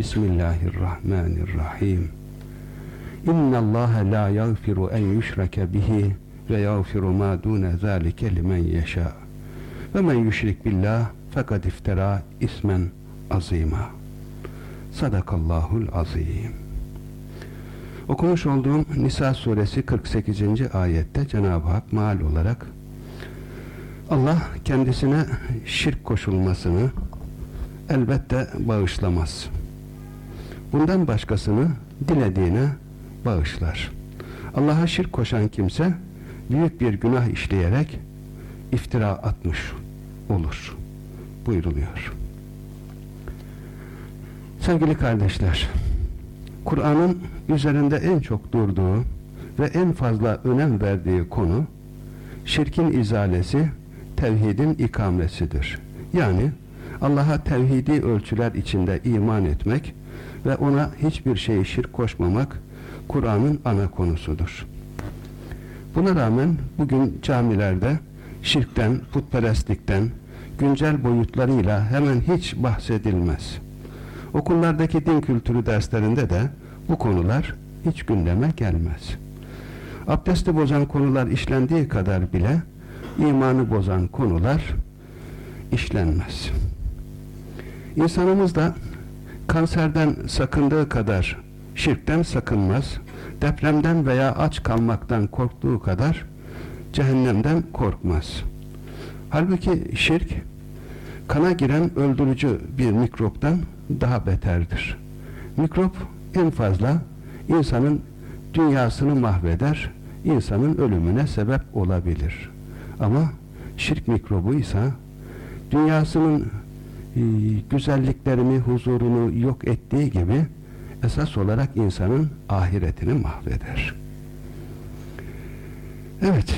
Bismillahirrahmanirrahim. İnna Allah la yaghfiru en yushraka bihi ve yaghfiru ma dun zalike limen yasha. Ve men yushrik billah fakat iftara ismen azima. Sadakallahul azim. Okumuş olduğum Nisa suresi 48. ayette Cenab-ı Hak maal olarak Allah kendisine şirk koşulmasını elbette bağışlamaz. Bundan başkasını dilediğine bağışlar. Allah'a şirk koşan kimse büyük bir günah işleyerek iftira atmış olur. Buyruluyor. Sevgili kardeşler, Kur'an'ın üzerinde en çok durduğu ve en fazla önem verdiği konu şirkin izalesi, tevhidin ikamesidir. Yani Allah'a tevhidi ölçüler içinde iman etmek ve ona hiçbir şeyi şirk koşmamak Kur'an'ın ana konusudur. Buna rağmen bugün camilerde şirkten, putperestlikten, güncel boyutlarıyla hemen hiç bahsedilmez. Okullardaki din kültürü derslerinde de bu konular hiç gündeme gelmez. Abdesti bozan konular işlendiği kadar bile imanı bozan konular işlenmez. İnsanımız da kanserden sakındığı kadar şirkten sakınmaz, depremden veya aç kalmaktan korktuğu kadar cehennemden korkmaz. Halbuki şirk kana giren öldürücü bir mikroptan daha beterdir. Mikrop en fazla insanın dünyasını mahveder, insanın ölümüne sebep olabilir. Ama şirk mikrobu ise dünyasının güzelliklerini, huzurunu yok ettiği gibi esas olarak insanın ahiretini mahveder. Evet,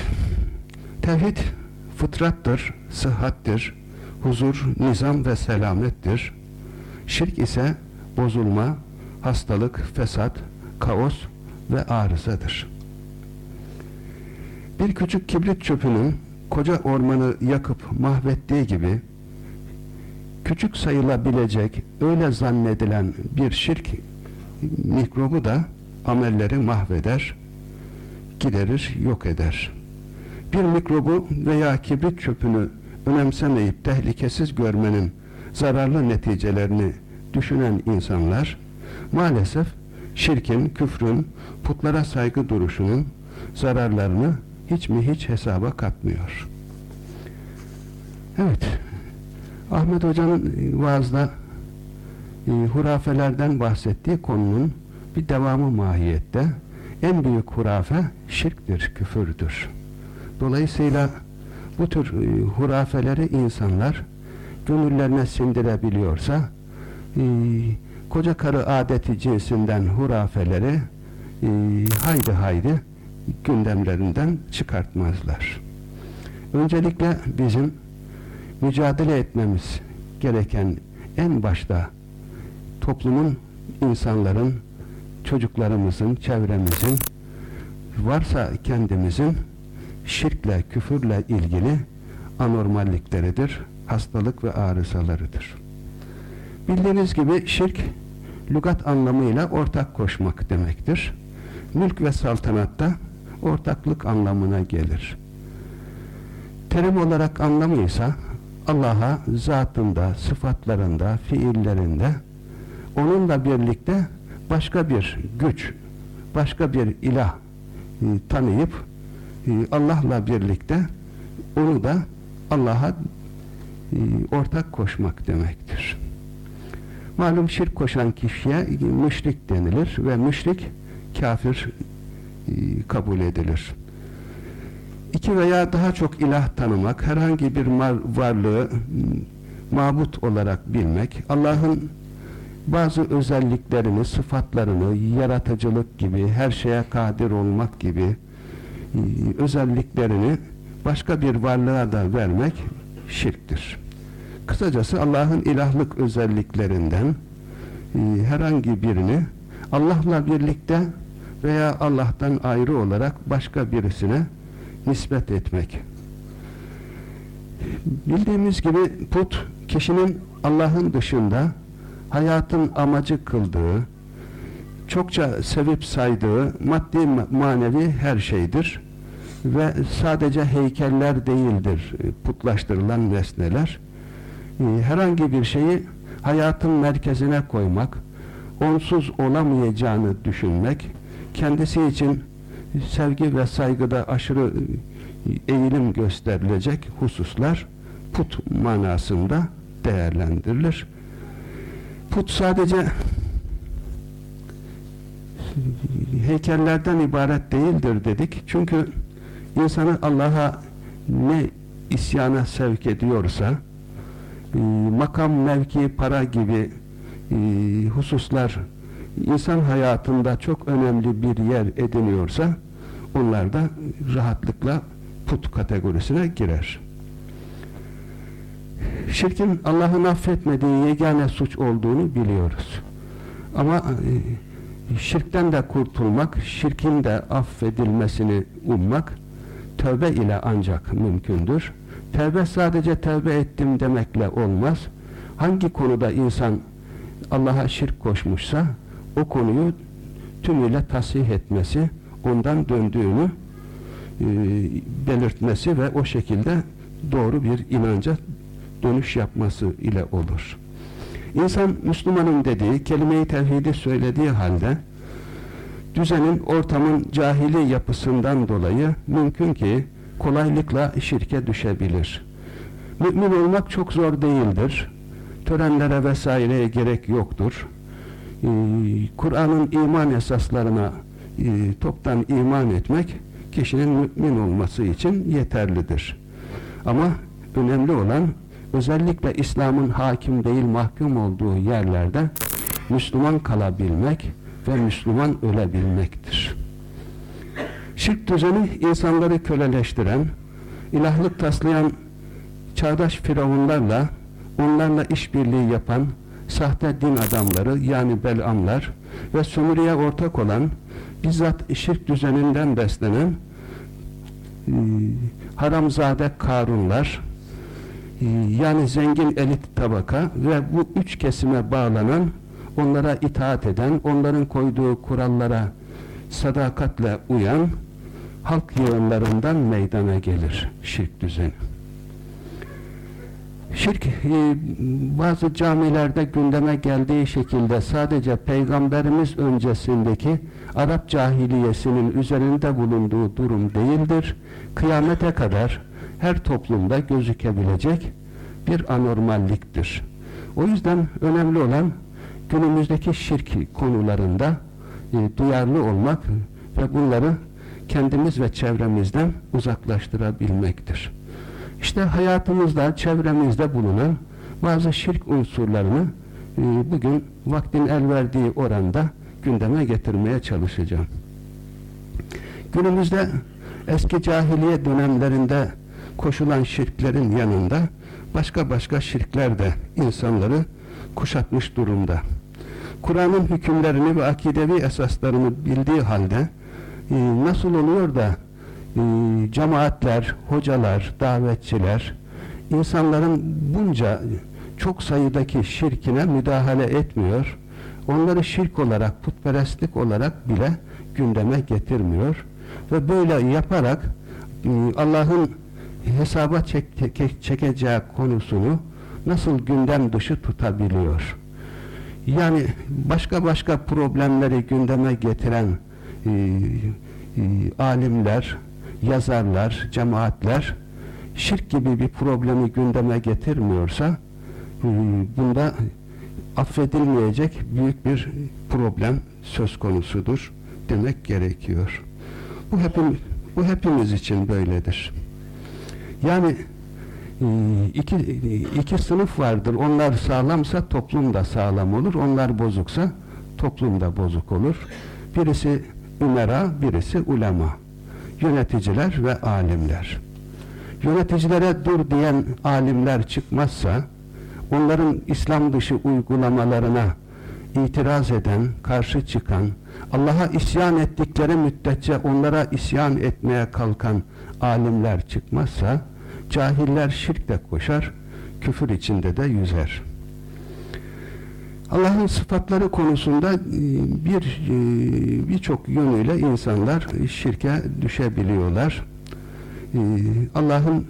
tevhid fıtrattır, sıhhattir, huzur, nizam ve selamettir. Şirk ise bozulma, hastalık, fesat, kaos ve arızadır. Bir küçük kibrit çöpünün koca ormanı yakıp mahvettiği gibi küçük sayılabilecek öyle zannedilen bir şirk mikrobu da amelleri mahveder, giderir, yok eder. Bir mikrobu veya kibrit çöpünü önemsemeyip tehlikesiz görmenin zararlı neticelerini düşünen insanlar maalesef şirkin, küfrün, putlara saygı duruşunun zararlarını hiç mi hiç hesaba katmıyor. Evet, Ahmet Hoca'nın vaazda e, hurafelerden bahsettiği konunun bir devamı mahiyette en büyük hurafe şirktir, küfürdür. Dolayısıyla bu tür e, hurafeleri insanlar gönüllerine sindirebiliyorsa e, koca karı adeti cinsinden hurafeleri e, haydi haydi gündemlerinden çıkartmazlar. Öncelikle bizim mücadele etmemiz gereken en başta toplumun, insanların, çocuklarımızın, çevremizin varsa kendimizin şirkle, küfürle ilgili anormallikleridir, hastalık ve arızalarıdır. Bildiğiniz gibi şirk lügat anlamıyla ortak koşmak demektir. Mülk ve saltanatta ortaklık anlamına gelir. Terim olarak anlamı ise Allah'a zatında, sıfatlarında, fiillerinde onunla birlikte başka bir güç, başka bir ilah e, tanıyıp e, Allah'la birlikte onu da Allah'a e, ortak koşmak demektir. Malum şirk koşan kişiye müşrik denilir ve müşrik kafir e, kabul edilir. İki veya daha çok ilah tanımak, herhangi bir varlığı mabut olarak bilmek, Allah'ın bazı özelliklerini, sıfatlarını, yaratıcılık gibi, her şeye kadir olmak gibi özelliklerini başka bir varlığa da vermek şirktir. Kısacası Allah'ın ilahlık özelliklerinden herhangi birini Allah'la birlikte veya Allah'tan ayrı olarak başka birisine nispet etmek. Bildiğimiz gibi put kişinin Allah'ın dışında hayatın amacı kıldığı, çokça sevip saydığı maddi manevi her şeydir ve sadece heykeller değildir e, putlaştırılan nesneler. E, herhangi bir şeyi hayatın merkezine koymak, onsuz olamayacağını düşünmek, kendisi için sevgi ve saygıda aşırı e, eğilim gösterilecek hususlar put manasında değerlendirilir. Put sadece heykellerden ibaret değildir dedik. Çünkü insanı Allah'a ne isyana sevk ediyorsa e, makam, mevki, para gibi e, hususlar insan hayatında çok önemli bir yer ediniyorsa onlar da rahatlıkla put kategorisine girer. Şirkin Allah'ın affetmediği yegane suç olduğunu biliyoruz. Ama e, şirkten de kurtulmak, şirkin de affedilmesini ummak tövbe ile ancak mümkündür. Tevbe sadece tevbe ettim demekle olmaz. Hangi konuda insan Allah'a şirk koşmuşsa o konuyu tümüyle tasih etmesi, ondan döndüğünü e, belirtmesi ve o şekilde doğru bir inanca dönüş yapması ile olur. İnsan Müslümanın dediği, kelime-i tevhidi söylediği halde düzenin, ortamın cahili yapısından dolayı mümkün ki kolaylıkla şirke düşebilir. Mümin olmak çok zor değildir. Törenlere vesaireye gerek yoktur. Ee, Kur'an'ın iman esaslarına e, toptan iman etmek kişinin mümin olması için yeterlidir. Ama önemli olan özellikle İslam'ın hakim değil mahkum olduğu yerlerde Müslüman kalabilmek ve Müslüman ölebilmektir. Şirk düzeni insanları köleleştiren, ilahlık taslayan çağdaş firavunlarla, onlarla işbirliği yapan sahte din adamları yani belamlar ve sömürüye ortak olan bizzat şirk düzeninden beslenen e, haramzade karunlar e, yani zengin elit tabaka ve bu üç kesime bağlanan onlara itaat eden onların koyduğu kurallara sadakatle uyan halk yığınlarından meydana gelir şirk düzeni. Şirk e, bazı camilerde gündeme geldiği şekilde sadece peygamberimiz öncesindeki Arap cahiliyesinin üzerinde bulunduğu durum değildir. Kıyamete kadar her toplumda gözükebilecek bir anormalliktir. O yüzden önemli olan günümüzdeki şirk konularında e, duyarlı olmak ve bunları kendimiz ve çevremizden uzaklaştırabilmektir. İşte hayatımızda, çevremizde bulunan bazı şirk unsurlarını e, bugün vaktin el verdiği oranda gündeme getirmeye çalışacağım. Günümüzde eski cahiliye dönemlerinde koşulan şirklerin yanında başka başka şirkler de insanları kuşatmış durumda. Kur'an'ın hükümlerini ve akidevi esaslarını bildiği halde e, nasıl oluyor da e, cemaatler, hocalar, davetçiler insanların bunca çok sayıdaki şirkine müdahale etmiyor. Onları şirk olarak, putperestlik olarak bile gündeme getirmiyor. Ve böyle yaparak e, Allah'ın hesaba çek, çekeceği konusunu nasıl gündem dışı tutabiliyor? Yani başka başka problemleri gündeme getiren e, alimler, yazarlar, cemaatler şirk gibi bir problemi gündeme getirmiyorsa e, bunda affedilmeyecek büyük bir problem söz konusudur demek gerekiyor. Bu hepimiz, bu hepimiz için böyledir. Yani e, iki, iki sınıf vardır. Onlar sağlamsa toplum da sağlam olur. Onlar bozuksa toplum da bozuk olur. Birisi ümera, birisi ulema. Yöneticiler ve alimler. Yöneticilere dur diyen alimler çıkmazsa onların İslam dışı uygulamalarına itiraz eden, karşı çıkan, Allah'a isyan ettikleri müddetçe onlara isyan etmeye kalkan alimler çıkmazsa cahiller şirkte koşar, küfür içinde de yüzer. Allah'ın sıfatları konusunda e, bir e, birçok yönüyle insanlar şirke düşebiliyorlar. E, Allah'ın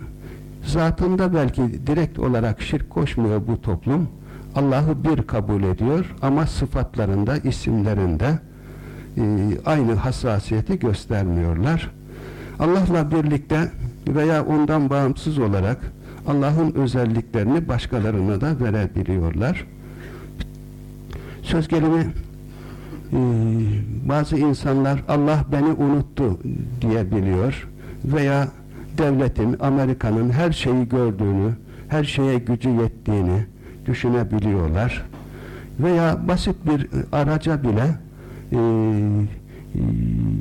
zatında belki direkt olarak şirk koşmuyor bu toplum. Allah'ı bir kabul ediyor ama sıfatlarında, isimlerinde aynı hassasiyeti göstermiyorlar. Allah'la birlikte veya ondan bağımsız olarak Allah'ın özelliklerini başkalarına da verebiliyorlar. Söz gelimi e, bazı insanlar Allah beni unuttu diyebiliyor veya devletin, Amerika'nın her şeyi gördüğünü, her şeye gücü yettiğini düşünebiliyorlar. Veya basit bir araca bile e,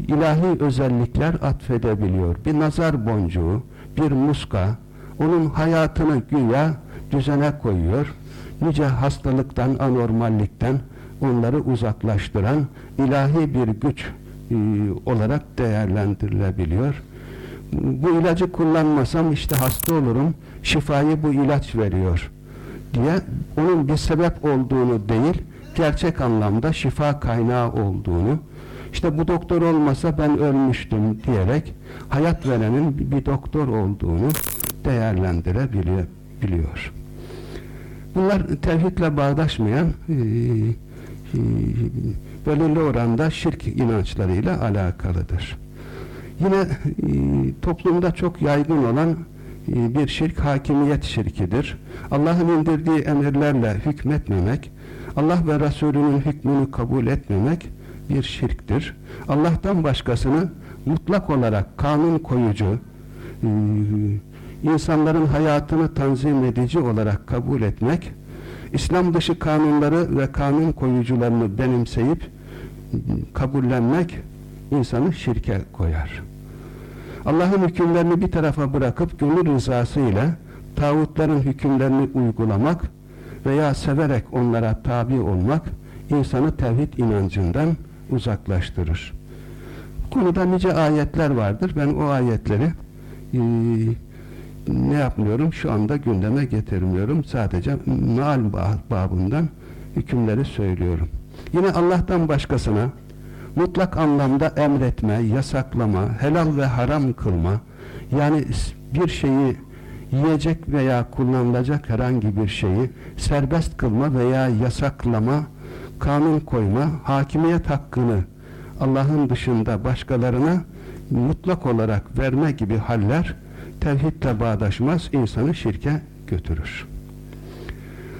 ilahi özellikler atfedebiliyor. Bir nazar boncuğu, bir muska, onun hayatını güya düzene koyuyor. Nice hastalıktan, anormallikten onları uzaklaştıran ilahi bir güç e, olarak değerlendirilebiliyor. Bu ilacı kullanmasam işte hasta olurum, şifayı bu ilaç veriyor diye onun bir sebep olduğunu değil, gerçek anlamda şifa kaynağı olduğunu işte bu doktor olmasa ben ölmüştüm diyerek hayat verenin bir doktor olduğunu değerlendirebiliyor. Bunlar tevhidle bağdaşmayan e, belirli oranda şirk inançlarıyla alakalıdır. Yine e, toplumda çok yaygın olan e, bir şirk hakimiyet şirkidir. Allah'ın indirdiği emirlerle hükmetmemek, Allah ve Resulünün hükmünü kabul etmemek bir şirktir. Allah'tan başkasını mutlak olarak kanun koyucu, e, insanların hayatını tanzim edici olarak kabul etmek, İslam dışı kanunları ve kanun koyucularını benimseyip kabullenmek insanı şirke koyar. Allah'ın hükümlerini bir tarafa bırakıp gönül rızası ile tağutların hükümlerini uygulamak veya severek onlara tabi olmak insanı tevhid inancından uzaklaştırır. Konuda nice ayetler vardır. Ben o ayetleri e, ne yapmıyorum? Şu anda gündeme getirmiyorum. Sadece mal babından hükümleri söylüyorum. Yine Allah'tan başkasına mutlak anlamda emretme, yasaklama, helal ve haram kılma, yani bir şeyi yiyecek veya kullanılacak herhangi bir şeyi serbest kılma veya yasaklama, kanun koyma, hakimiyet hakkını Allah'ın dışında başkalarına mutlak olarak verme gibi haller tevhidle bağdaşmaz, insanı şirke götürür.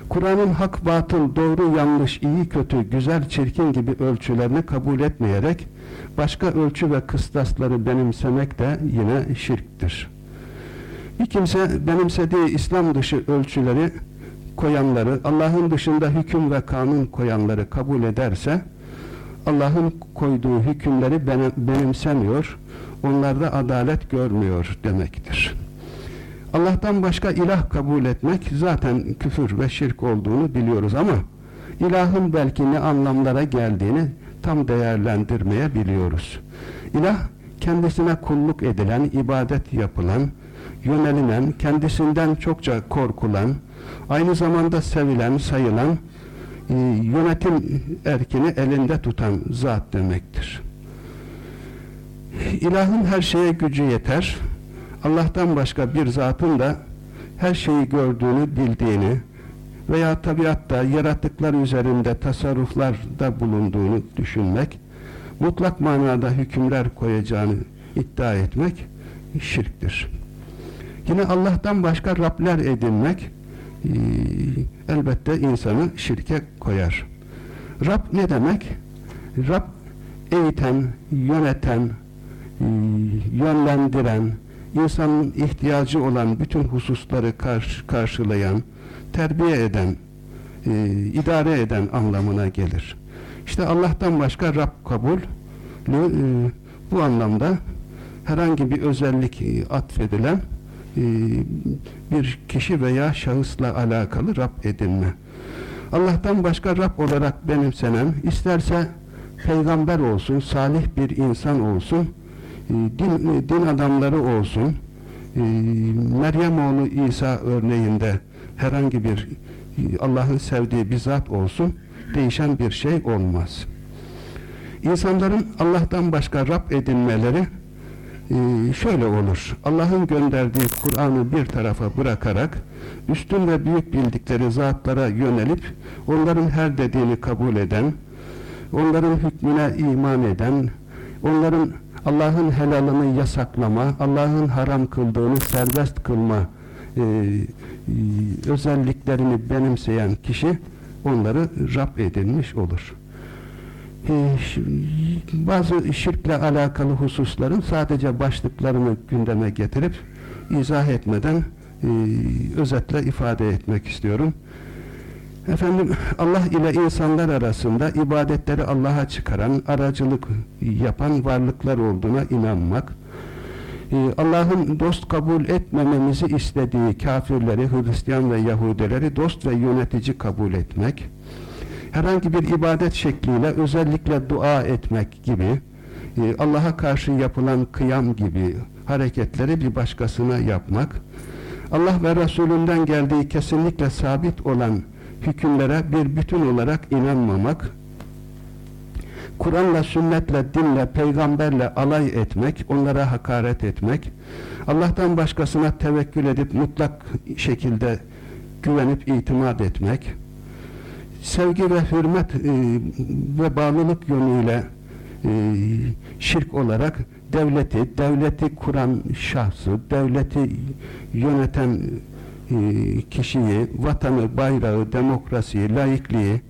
Kur'an'ın hak, batıl, doğru, yanlış, iyi, kötü, güzel, çirkin gibi ölçülerini kabul etmeyerek başka ölçü ve kıstasları benimsemek de yine şirktir. Bir kimse benimsediği İslam dışı ölçüleri koyanları, Allah'ın dışında hüküm ve kanun koyanları kabul ederse Allah'ın koyduğu hükümleri benimsemiyor, onlarda adalet görmüyor demektir. Allah'tan başka ilah kabul etmek zaten küfür ve şirk olduğunu biliyoruz ama ilahın belki ne anlamlara geldiğini tam değerlendirmeye biliyoruz. İlah kendisine kulluk edilen, ibadet yapılan, yönelilen, kendisinden çokça korkulan, aynı zamanda sevilen, sayılan, e, yönetim erkini elinde tutan zat demektir. İlahın her şeye gücü yeter. Allah'tan başka bir zatın da her şeyi gördüğünü, bildiğini veya tabiatta yaratıklar üzerinde tasarruflarda bulunduğunu düşünmek, mutlak manada hükümler koyacağını iddia etmek şirktir. Yine Allah'tan başka Rabler edinmek elbette insanı şirke koyar. Rab ne demek? Rab eğiten, yöneten, yönlendiren, insanın ihtiyacı olan bütün hususları karşı, karşılayan, terbiye eden, e, idare eden anlamına gelir. İşte Allah'tan başka Rab kabul e, bu anlamda herhangi bir özellik e, atfedilen e, bir kişi veya şahısla alakalı Rab edinme. Allah'tan başka Rab olarak benimsenen, isterse peygamber olsun, salih bir insan olsun, din, din adamları olsun, Meryem oğlu İsa örneğinde herhangi bir Allah'ın sevdiği bir zat olsun, değişen bir şey olmaz. İnsanların Allah'tan başka Rab edinmeleri ee, şöyle olur. Allah'ın gönderdiği Kur'an'ı bir tarafa bırakarak üstün ve büyük bildikleri zatlara yönelip onların her dediğini kabul eden, onların hükmüne iman eden, onların Allah'ın helalını yasaklama, Allah'ın haram kıldığını serbest kılma e, e, özelliklerini benimseyen kişi onları Rab edilmiş olur. Ee, bazı şirkle alakalı hususların sadece başlıklarını gündeme getirip izah etmeden e, özetle ifade etmek istiyorum. Efendim Allah ile insanlar arasında ibadetleri Allah'a çıkaran, aracılık yapan varlıklar olduğuna inanmak, e, Allah'ın dost kabul etmememizi istediği kafirleri, Hristiyan ve Yahudileri dost ve yönetici kabul etmek, herhangi bir ibadet şekliyle özellikle dua etmek gibi e, Allah'a karşı yapılan kıyam gibi hareketleri bir başkasına yapmak Allah ve Resulünden geldiği kesinlikle sabit olan hükümlere bir bütün olarak inanmamak Kur'an'la, sünnetle, dinle, peygamberle alay etmek, onlara hakaret etmek, Allah'tan başkasına tevekkül edip mutlak şekilde güvenip itimat etmek, sevgi ve hürmet e, ve bağlılık yönüyle e, şirk olarak devleti, devleti kuran şahsı, devleti yöneten kişiyi, vatanı, bayrağı, demokrasiyi, laikliği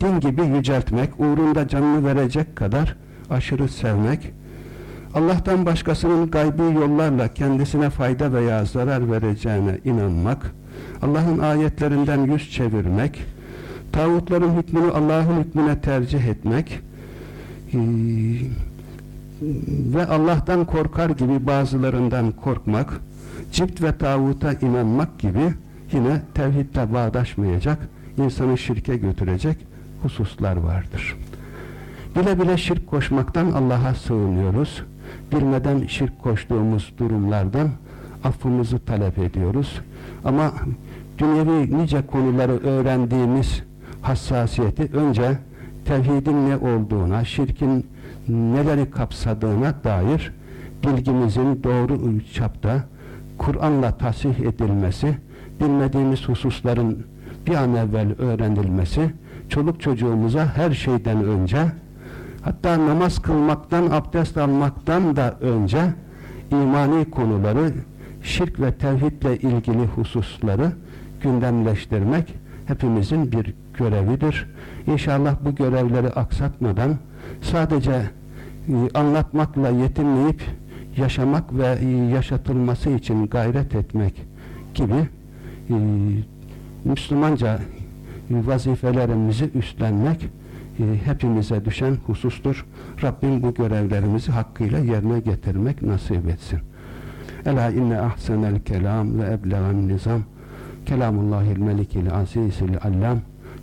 din gibi yüceltmek, uğrunda canını verecek kadar aşırı sevmek, Allah'tan başkasının gaybi yollarla kendisine fayda veya zarar vereceğine inanmak, Allah'ın ayetlerinden yüz çevirmek, tağutların hükmünü Allah'ın hükmüne tercih etmek ee, ve Allah'tan korkar gibi bazılarından korkmak cipt ve tağuta inanmak gibi yine tevhidle bağdaşmayacak insanı şirke götürecek hususlar vardır. Bile bile şirk koşmaktan Allah'a sığınıyoruz. Bilmeden şirk koştuğumuz durumlardan affımızı talep ediyoruz. Ama dünyevi nice konuları öğrendiğimiz hassasiyeti önce tevhidin ne olduğuna, şirkin neleri kapsadığına dair bilgimizin doğru çapta Kur'an'la tasih edilmesi, bilmediğimiz hususların bir an evvel öğrenilmesi, çoluk çocuğumuza her şeyden önce, hatta namaz kılmaktan, abdest almaktan da önce imani konuları, şirk ve tevhidle ilgili hususları gündemleştirmek hepimizin bir görevidir. İnşallah bu görevleri aksatmadan sadece e, anlatmakla yetinmeyip yaşamak ve e, yaşatılması için gayret etmek gibi e, Müslümanca vazifelerimizi üstlenmek hepimize düşen husustur. Rabbim bu görevlerimizi hakkıyla yerine getirmek nasip etsin. Ela inne ahsenel kelam ve eblegan nizam kelamullahil melikil azizil allam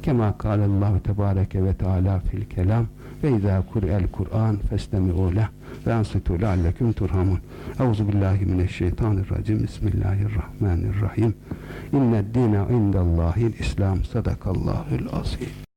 Kema kâlellâhu tebâreke ve teâlâ fil kelam ve izâ kur'el Kur'an festemi'û leh ve ansitû leallekum turhamun. Euzu billahi mineşşeytanirracim. Bismillahirrahmanirrahim. İnned dîne indallâhil İslam. Sadakallâhul azîm.